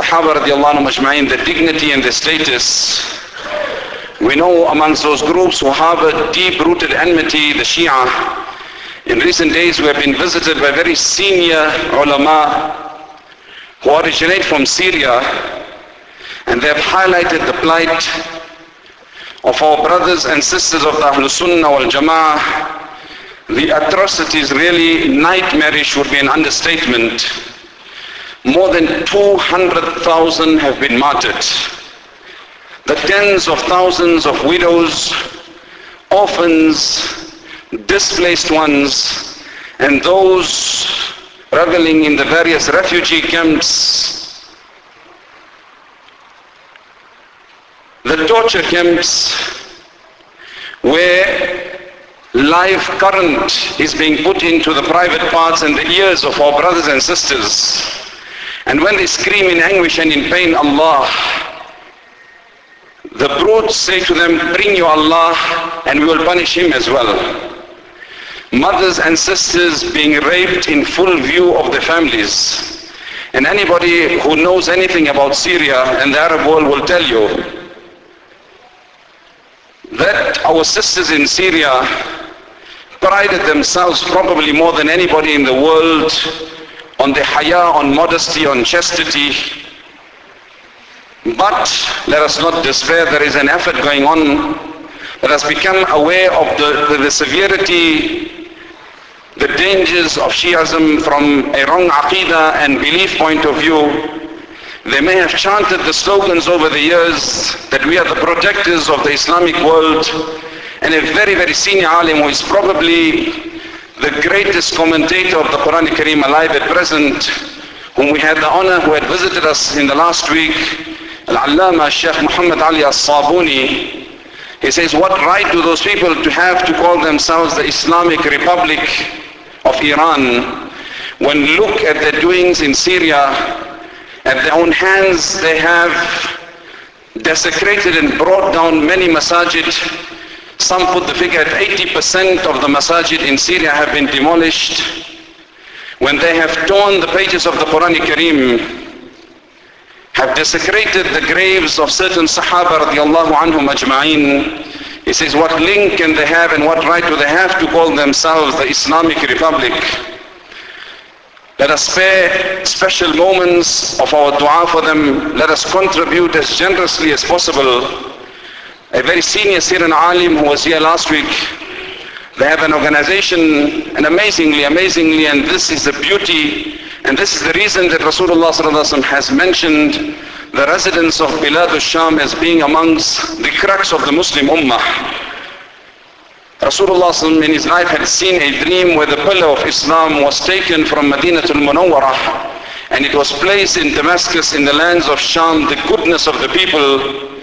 Sahaba radiallahu dignity and their status. We know amongst those groups who harbor deep-rooted enmity, the Shia, in recent days we have been visited by very senior ulama who originate from Syria and they have highlighted the plight of our brothers and sisters of the Ahlul Sunnah wal Jama'ah. The atrocities really nightmarish would be an understatement. More than 200,000 have been martyred. The tens of thousands of widows, orphans, displaced ones, and those reveling in the various refugee camps, the torture camps where live current is being put into the private parts and the ears of our brothers and sisters. And when they scream in anguish and in pain, Allah, the brutes say to them, bring your Allah and we will punish him as well. Mothers and sisters being raped in full view of their families. And anybody who knows anything about Syria and the Arab world will tell you that our sisters in Syria prided themselves probably more than anybody in the world on the haya, on modesty, on chastity. But let us not despair, there is an effort going on. Let us become aware of the, the, the severity, the dangers of Shiism from a wrong aqidah and belief point of view. They may have chanted the slogans over the years that we are the protectors of the Islamic world and a very, very senior alim who is probably the greatest commentator of the Quran Kareem alive at present, whom we had the honor, who had visited us in the last week, Al-Allama Sheikh Muhammad Ali As-Sabuni. He says, what right do those people to have to call themselves the Islamic Republic of Iran when look at their doings in Syria, at their own hands they have desecrated and brought down many masajid some put the figure at 80% of the masajid in Syria have been demolished. When they have torn the pages of the Quran Kareem, have desecrated the graves of certain Sahaba radiallahu anhum ajma'in. He says, what link can they have and what right do they have to call themselves the Islamic Republic? Let us spare special moments of our dua for them. Let us contribute as generously as possible a very senior Syrian alim who was here last week. They have an organization, and amazingly, amazingly, and this is the beauty, and this is the reason that Rasulullah has mentioned the residents of Bilad al-Sham as being amongst the crux of the Muslim Ummah. Rasulullah in his life had seen a dream where the pillar of Islam was taken from Medina al-Munawwarah and it was placed in Damascus in the lands of Sham, the goodness of the people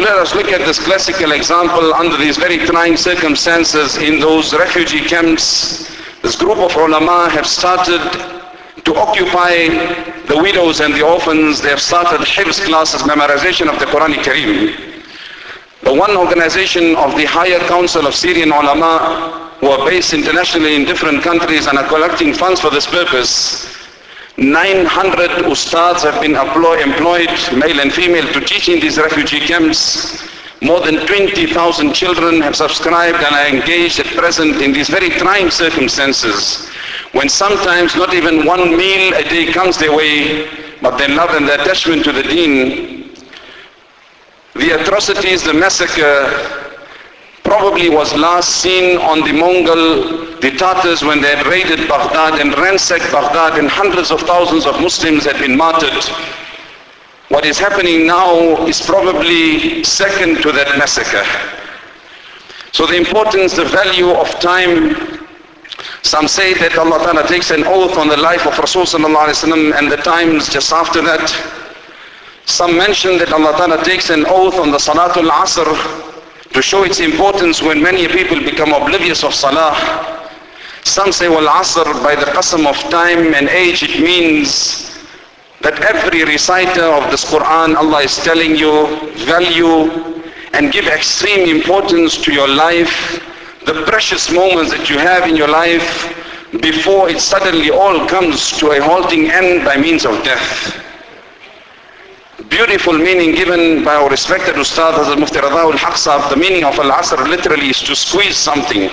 let us look at this classical example under these very trying circumstances in those refugee camps. This group of ulama have started to occupy the widows and the orphans. They have started hifz classes, memorization of the Quran Kareem. The one organization of the Higher Council of Syrian ulama who are based internationally in different countries and are collecting funds for this purpose 900 ustads have been employed, male and female, to teach in these refugee camps. More than 20,000 children have subscribed and are engaged at present in these very trying circumstances when sometimes not even one meal a day comes their way, but their love and their attachment to the deen. The atrocities, the massacre, probably was last seen on the Mongol, the Tatars when they had raided Baghdad and ransacked Baghdad and hundreds of thousands of Muslims had been martyred. What is happening now is probably second to that massacre. So the importance, the value of time, some say that Allah Ta'ala takes an oath on the life of Rasulullah and the times just after that. Some mention that Allah Ta'ala takes an oath on the Salatul Asr to show its importance when many people become oblivious of salah. Some say, well, asr, by the qasam of time and age, it means that every reciter of this Quran, Allah is telling you, value and give extreme importance to your life, the precious moments that you have in your life before it suddenly all comes to a halting end by means of death. beautiful meaning given by our respected Ustad Hazrat Mufti Radha al-Haq the meaning of al-Asr literally is to squeeze something.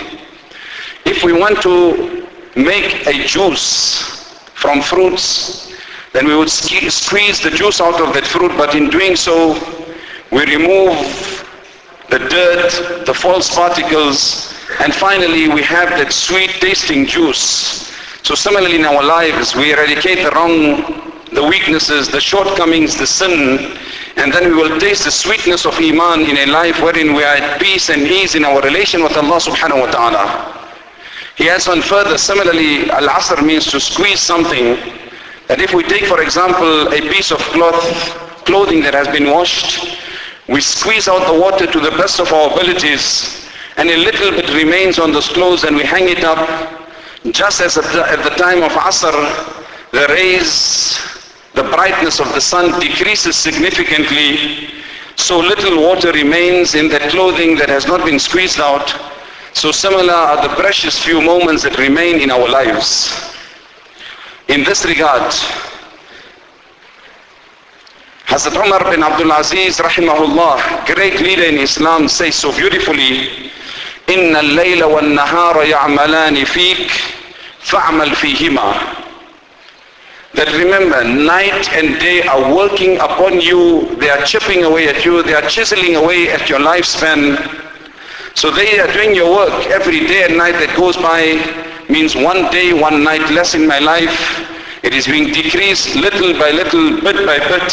If we want to make a juice from fruits, then we would squeeze the juice out of that fruit, but in doing so, we remove the dirt, the false particles, and finally we have that sweet tasting juice. So similarly in our lives, we eradicate the wrong, the weaknesses, the shortcomings, the sin, and then we will taste the sweetness of Iman in a life wherein we are at peace and ease in our relation with Allah subhanahu wa ta'ala. He adds on further, similarly, al-asr means to squeeze something. That if we take, for example, a piece of cloth, clothing that has been washed, we squeeze out the water to the best of our abilities, and a little bit remains on those clothes and we hang it up, just as at the, time of asr, the rays, the brightness of the sun decreases significantly, so little water remains in that clothing that has not been squeezed out, so similar are the precious few moments that remain in our lives. In this regard, Hazrat Umar bin Abdul Aziz rahimahullah, great leader in Islam, says so beautifully, إن الليل والنهار يعملان فيك فاعمل فيهما that remember night and day are working upon you they are chipping away at you they are chiseling away at your lifespan so they are doing your work every day and night that goes by means one day, one night less in my life. It is being decreased little by little, bit by bit.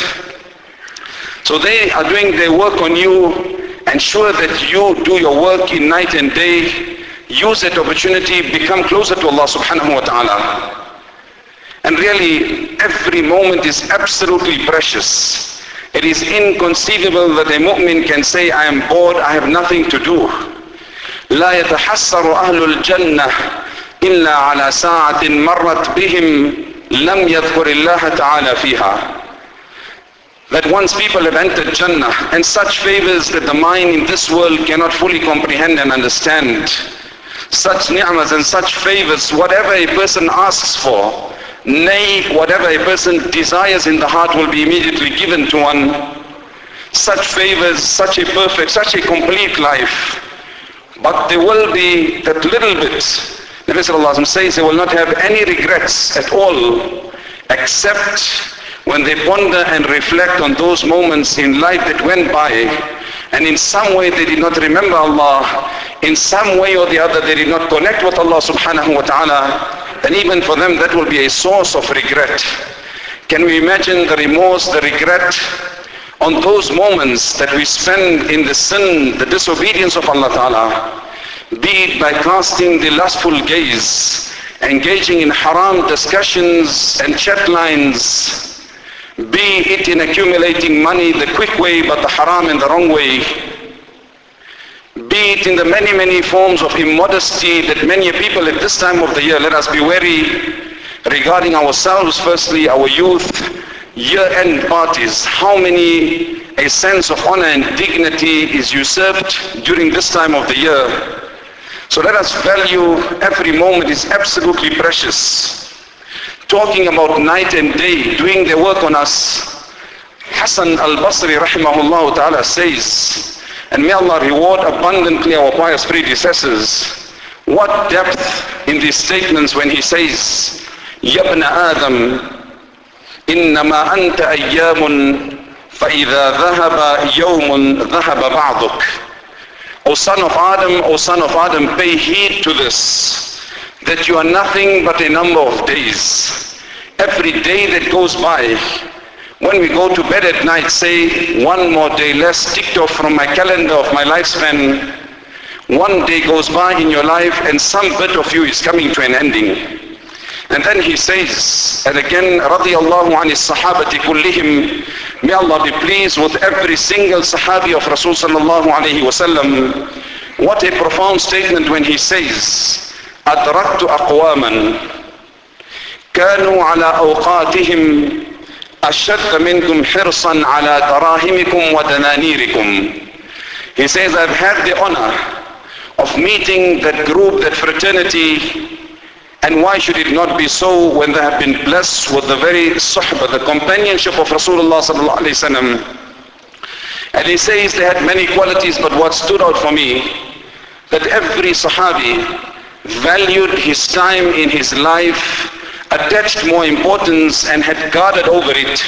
So they are doing their work on you. Ensure that you do your work in night and day. Use that opportunity, become closer to Allah subhanahu wa ta'ala. And really, every moment is absolutely precious. It is inconceivable that a mu'min can say, I am bored, I have nothing to do. لا يتحسر أهل الجنة إلا على ساعة مرت بهم لم يذكر الله تعالى فيها that once people have entered Jannah and such favors that the mind in this world cannot fully comprehend and understand such ni'mas and such favors whatever a person asks for nay whatever a person desires in the heart will be immediately given to one. Such favors such a perfect such a complete life. But there will be that little bit. Nabi Sallallahu says they will not have any regrets at all except when they ponder and reflect on those moments in life that went by and in some way they did not remember Allah, in some way or the other they did not connect with Allah subhanahu wa ta'ala, then even for them that will be a source of regret. Can we imagine the remorse, the regret, on those moments that we spend in the sin, the disobedience of Allah Ta'ala, be it by casting the lustful gaze, engaging in haram discussions and chat lines, be it in accumulating money the quick way but the haram in the wrong way, be it in the many, many forms of immodesty that many people at this time of the year, let us be wary regarding ourselves firstly, our youth, year-end parties, how many a sense of honor and dignity is usurped during this time of the year. So let us value every moment is absolutely precious. Talking about night and day, doing their work on us. Hassan al-Basri rahimahullah ta'ala says, and may Allah reward abundantly our pious predecessors. What depth in these statements when he says, يَبْنَ آدَمَ إنما أنت أيام فإذا ذهب يوم ذهب بعضك O son of Adam, O son of Adam, pay heed to this, that you are nothing but a number of days. Every day that goes by, when we go to bed at night, say, one more day less ticked off from my calendar of my lifespan. One day goes by in your life and some bit of you is coming to an ending. And then he says, and again, radiallahu an sahabati kullihim, may Allah be pleased with every single sahabi of Rasul sallallahu alayhi wasallam. What a profound statement when he says, أدركت أقواما كانوا على أوقاتهم أشد منكم حرصا على دراهمكم ودنانيركم. He says, I've had the honor of meeting that group, that fraternity, And why should it not be so when they have been blessed with the very suhbah, the companionship of Rasulullah sallallahu alaihi wasallam? And he says they had many qualities, but what stood out for me, that every Sahabi valued his time in his life, attached more importance and had guarded over it,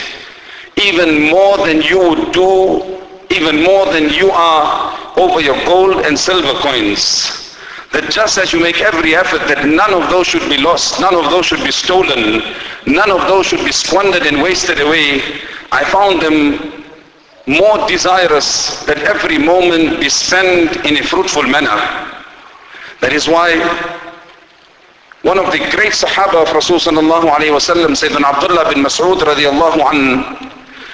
even more than you would do, even more than you are over your gold and silver coins that just as you make every effort that none of those should be lost, none of those should be stolen, none of those should be squandered and wasted away, I found them more desirous that every moment be spent in a fruitful manner. That is why one of the great Sahaba of Rasul sallallahu alayhi wa sallam, Sayyidina Abdullah bin Mas'ud radiallahu an,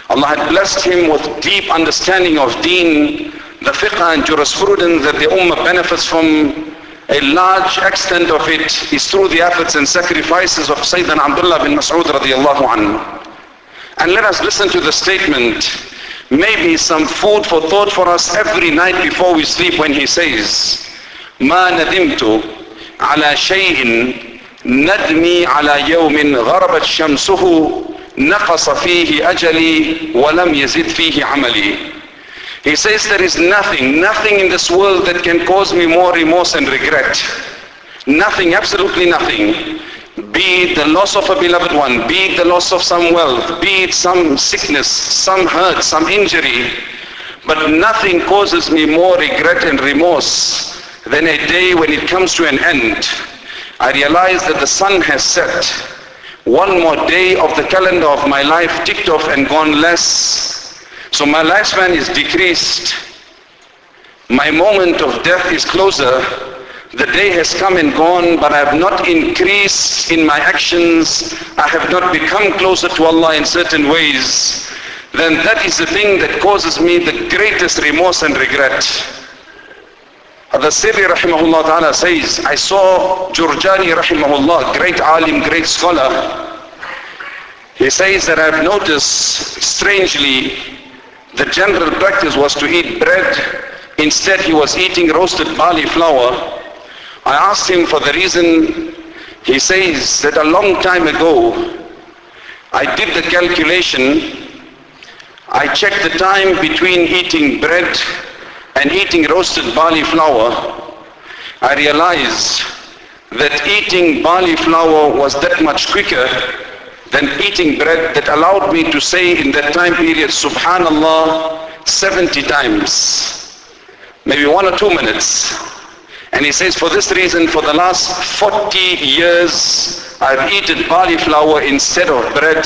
Allah had blessed him with deep understanding of deen, the fiqh and jurisprudence that the ummah benefits from a large extent of it is through the efforts and sacrifices of Sayyidina Abdullah bin Mas'ud radiallahu anhu. And let us listen to the statement, maybe some food for thought for us every night before we sleep when he says, ما ندمت على شيء ندمي على يوم غربت شمسه نقص فيه أجلي ولم يزد فيه عملي he says there is nothing, nothing in this world that can cause me more remorse and regret. Nothing, absolutely nothing. Be it the loss of a beloved one, be it the loss of some wealth, be it some sickness, some hurt, some injury. But nothing causes me more regret and remorse than a day when it comes to an end. I realize that the sun has set. One more day of the calendar of my life ticked off and gone less so my lifespan is decreased. My moment of death is closer. The day has come and gone, but I have not increased in my actions. I have not become closer to Allah in certain ways. Then that is the thing that causes me the greatest remorse and regret. The Sirri rahimahullah ta'ala says, I saw Jurjani rahimahullah, great alim, great scholar. He says that I've noticed strangely the general practice was to eat bread. Instead, he was eating roasted barley flour. I asked him for the reason. He says that a long time ago, I did the calculation. I checked the time between eating bread and eating roasted barley flour. I realized that eating barley flour was that much quicker than eating bread that allowed me to say in that time period, Subhanallah, 70 times. Maybe one or two minutes. And he says, for this reason, for the last 40 years, I've eaten barley flour instead of bread.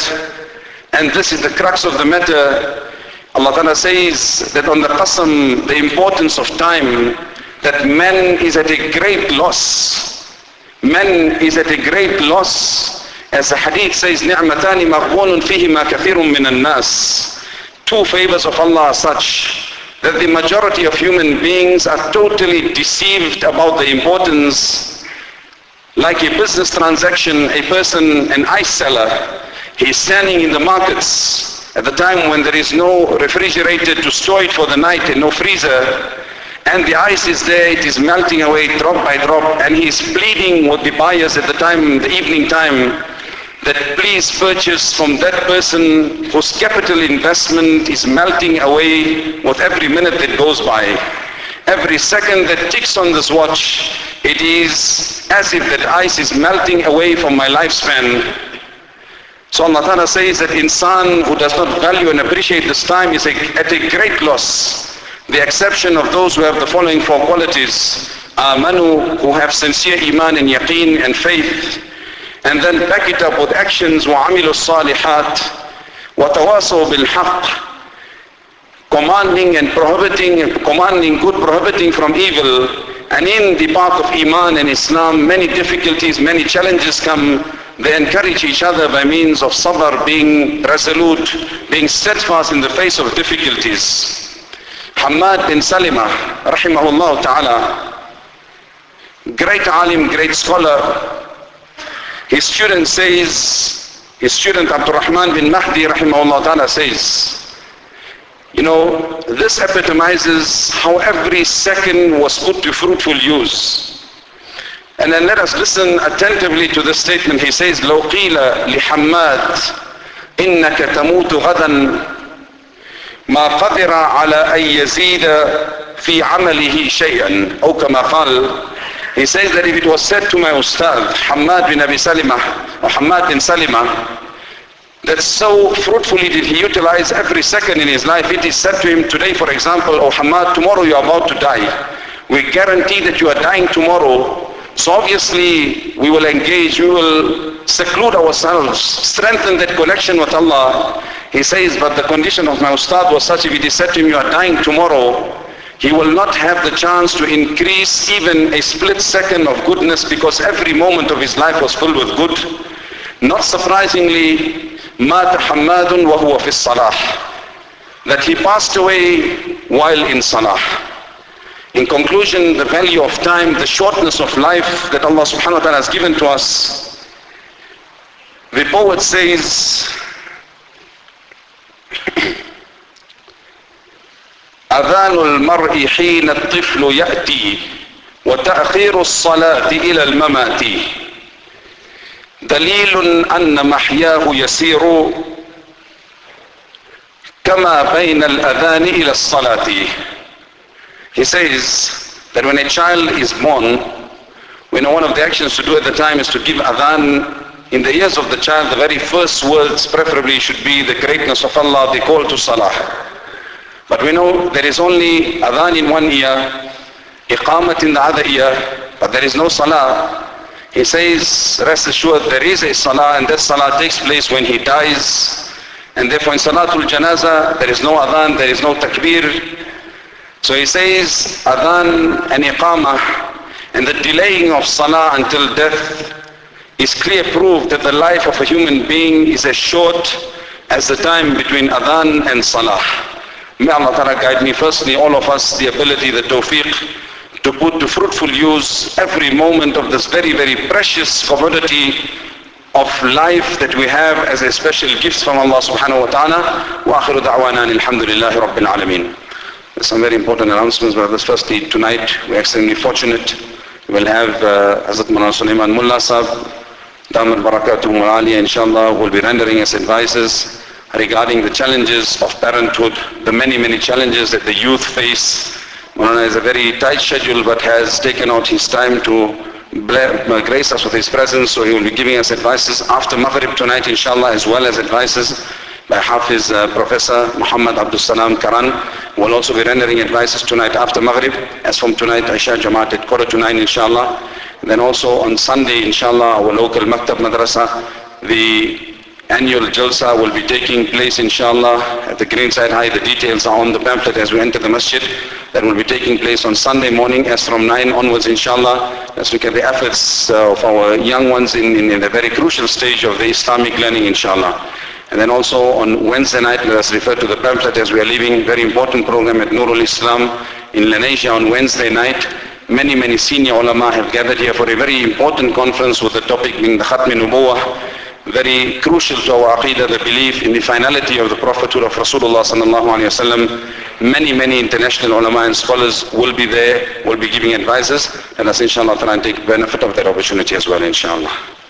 And this is the crux of the matter. Allah Ta'ala says that on the qasam, the importance of time, that man is at a great loss. Man is at a great loss as the hadith says, نِعْمَتَانِ مَغْبُونٌ فِيهِمَا كَثِيرٌ مِنَ النَّاسِ Two favors of Allah are such that the majority of human beings are totally deceived about the importance. Like a business transaction, a person, an ice seller, he's standing in the markets at the time when there is no refrigerator to store it for the night and no freezer, and the ice is there, it is melting away drop by drop, and he is pleading with the buyers at the time, the evening time, that please purchase from that person whose capital investment is melting away with every minute that goes by. Every second that ticks on this watch, it is as if that ice is melting away from my lifespan. So Allah Ta'ala says that insan who does not value and appreciate this time is at a great loss. The exception of those who have the following four qualities. Amanu, who have sincere iman and yaqeen and faith and then back it up with actions وعملوا الصالحات وتواصوا بالحق commanding and prohibiting commanding good prohibiting from evil and in the path of iman and islam many difficulties many challenges come they encourage each other by means of sabr being resolute being steadfast in the face of difficulties Hamad bin Salima rahimahullah ta'ala great alim great scholar his student says, his student Abdurrahman bin Mahdi rahimahullah ta'ala says, you know, this epitomizes how every second was put to fruitful use. And then let us listen attentively to this statement. He says, لو قيل لحماد إنك تموت غدا ما قدر على أن يزيد في عمله شيئا أو كما قال He says that if it was said to my Ustad, Hamad bin Abi Salima, or Hamad bin Salima, that so fruitfully did he utilize every second in his life. It is said to him today, for example, oh Hamad, tomorrow you are about to die. We guarantee that you are dying tomorrow. So obviously we will engage, we will seclude ourselves, strengthen that connection with Allah. He says, but the condition of my Ustad was such, if it is said to him, you are dying tomorrow, he will not have the chance to increase even a split second of goodness because every moment of his life was filled with good. Not surprisingly, مات حماد وهو في الصلاح that he passed away while in salah. In conclusion, the value of time, the shortness of life that Allah subhanahu wa ta'ala has given to us. The poet says, أذان المرء حين الطفل يأتي وتأخير الصلاة إلى الممات دليل أن محياه يسير كما بين الأذان إلى الصلاة He says that when a child is born, we know one of the actions to do at the time is to give adhan. In the ears of the child, the very first words preferably should be the greatness of Allah, the call to salah. But we know there is only adhan in one ear, iqamat in the other ear, but there is no salah. He says, rest assured there is a salah and that salah takes place when he dies. And therefore in salatul janaza, there is no adhan, there is no takbir. So he says, adhan and iqamah and the delaying of salah until death is clear proof that the life of a human being is as short as the time between adhan and salah. May Allah Ta'ala guide me firstly, all of us, the ability, the tawfiq, to put to fruitful use every moment of this very, very precious commodity of life that we have as a special gift from Allah subhanahu wa ta'ala. Wa da'wana alhamdulillahi rabbil alameen. Some very important announcements, but firstly, tonight we're extremely fortunate. We'll have uh, Hazrat Mullah Sulaiman Mullah Sahib, Damat Barakatuhum Aliya, inshallah, will be rendering us advices regarding the challenges of parenthood, the many, many challenges that the youth face. Moulana is a very tight schedule, but has taken out his time to grace us with his presence, so he will be giving us advices after Maghrib tonight, inshallah, as well as advices by Hafiz uh, Professor Muhammad Abdul Salam Karan will also be rendering advices tonight after Maghrib. As from tonight, Isha Jamaat at quarter to nine, inshallah. And then also on Sunday, inshallah, our local Maktab Madrasa, the annual Jalsa will be taking place, inshallah, at the Greenside High. The details are on the pamphlet as we enter the masjid. That will be taking place on Sunday morning as from 9 onwards, inshallah. Let's look at the efforts uh, of our young ones in, in, in a very crucial stage of the Islamic learning, inshallah. And then also on Wednesday night, let us refer to the pamphlet as we are leaving. Very important program at Nurul Islam in Lenasia on Wednesday night. Many, many senior ulama have gathered here for a very important conference with the topic being the Khatmi Nubuwah. Very crucial to our aqidah, the belief in the finality of the prophethood of Rasulullah sallallahu alayhi wasallam. Many, many international ulama and scholars will be there, will be giving advices. And us inshallah try and take benefit of that opportunity as well inshallah.